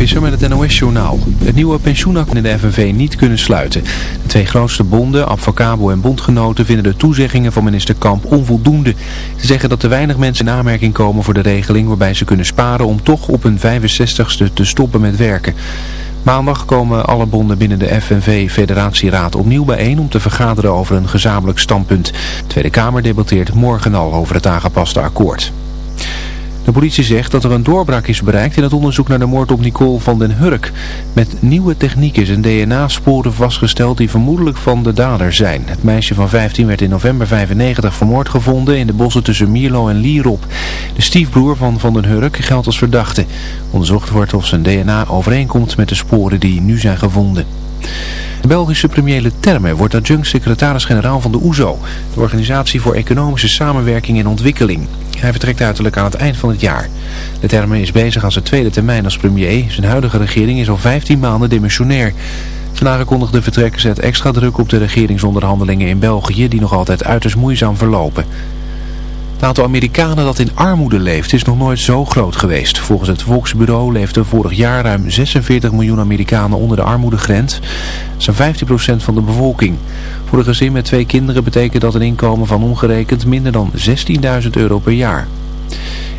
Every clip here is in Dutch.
Visser met het NOS-journaal. Het nieuwe pensioenakkoord in de FNV niet kunnen sluiten. De twee grootste bonden, Abfacabo en Bondgenoten, vinden de toezeggingen van minister Kamp onvoldoende. Ze zeggen dat te weinig mensen in aanmerking komen voor de regeling waarbij ze kunnen sparen om toch op hun 65ste te stoppen met werken. Maandag komen alle bonden binnen de FNV-federatieraad opnieuw bijeen om te vergaderen over een gezamenlijk standpunt. De Tweede Kamer debatteert morgen al over het aangepaste akkoord. De politie zegt dat er een doorbraak is bereikt in het onderzoek naar de moord op Nicole van den Hurk. Met nieuwe technieken zijn DNA-sporen vastgesteld die vermoedelijk van de dader zijn. Het meisje van 15 werd in november 95 vermoord gevonden in de bossen tussen Mierlo en Lierop. De stiefbroer van van den Hurk geldt als verdachte. Onderzocht wordt of zijn DNA overeenkomt met de sporen die nu zijn gevonden. De Belgische premier Leterme wordt adjunct-secretaris-generaal van de OESO, de Organisatie voor Economische Samenwerking en Ontwikkeling. Hij vertrekt uiterlijk aan het eind van het jaar. Leterme is bezig aan zijn tweede termijn als premier. Zijn huidige regering is al 15 maanden demissionair. Zijn aangekondigde vertrek zet extra druk op de regeringsonderhandelingen in België die nog altijd uiterst moeizaam verlopen. Het aantal Amerikanen dat in armoede leeft is nog nooit zo groot geweest. Volgens het Volksbureau leefden vorig jaar ruim 46 miljoen Amerikanen onder de armoedegrens. Dat is 15% van de bevolking. Voor een gezin met twee kinderen betekent dat een inkomen van ongerekend minder dan 16.000 euro per jaar.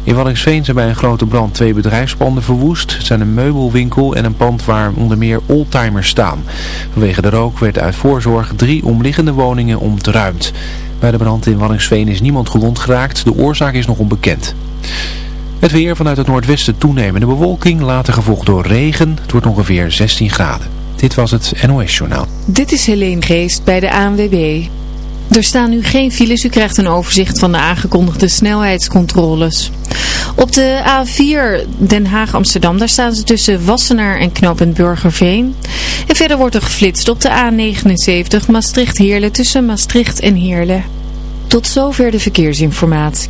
In Wallingsveen zijn bij een grote brand twee bedrijfspanden verwoest. Het zijn een meubelwinkel en een pand waar onder meer oldtimers staan. Vanwege de rook werd uit voorzorg drie omliggende woningen ontruimd. Bij de brand in Wallingsveen is niemand gewond geraakt. De oorzaak is nog onbekend. Het weer vanuit het noordwesten toenemende bewolking, later gevolgd door regen. Het wordt ongeveer 16 graden. Dit was het NOS Journaal. Dit is Helene Geest bij de ANWB. Er staan nu geen files. U krijgt een overzicht van de aangekondigde snelheidscontroles. Op de A4 Den Haag-Amsterdam, daar staan ze tussen Wassenaar en knooppunt Burgerveen. En verder wordt er geflitst op de A79 Maastricht-Heerlen tussen Maastricht en Heerlen. Tot zover de verkeersinformatie.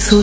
su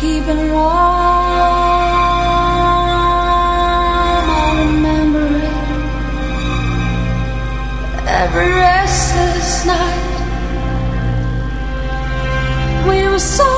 keeping warm. I remember it every restless night. We were so.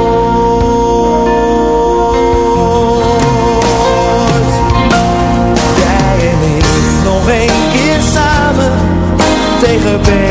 tegen ben.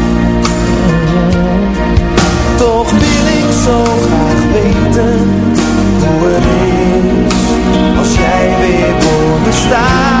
zo graag weten hoe het is als jij weer voor me staat.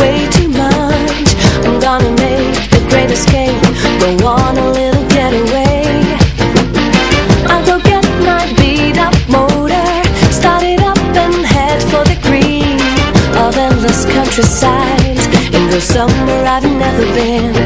Way too much. I'm gonna make the great escape. Go on a little getaway. I'll go get my beat up motor. Start it up and head for the green of endless countryside. And go somewhere I've never been.